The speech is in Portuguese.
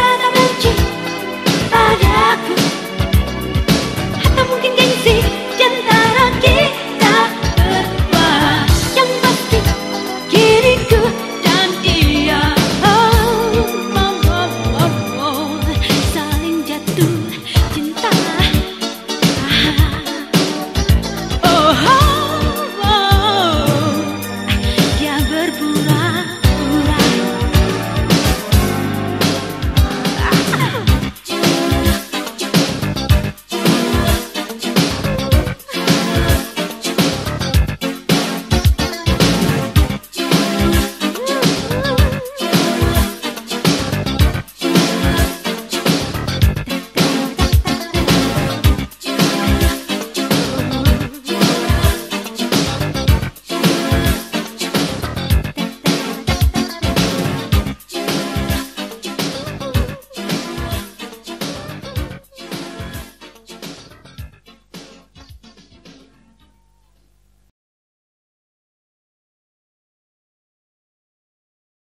Apaixonadamente Olha que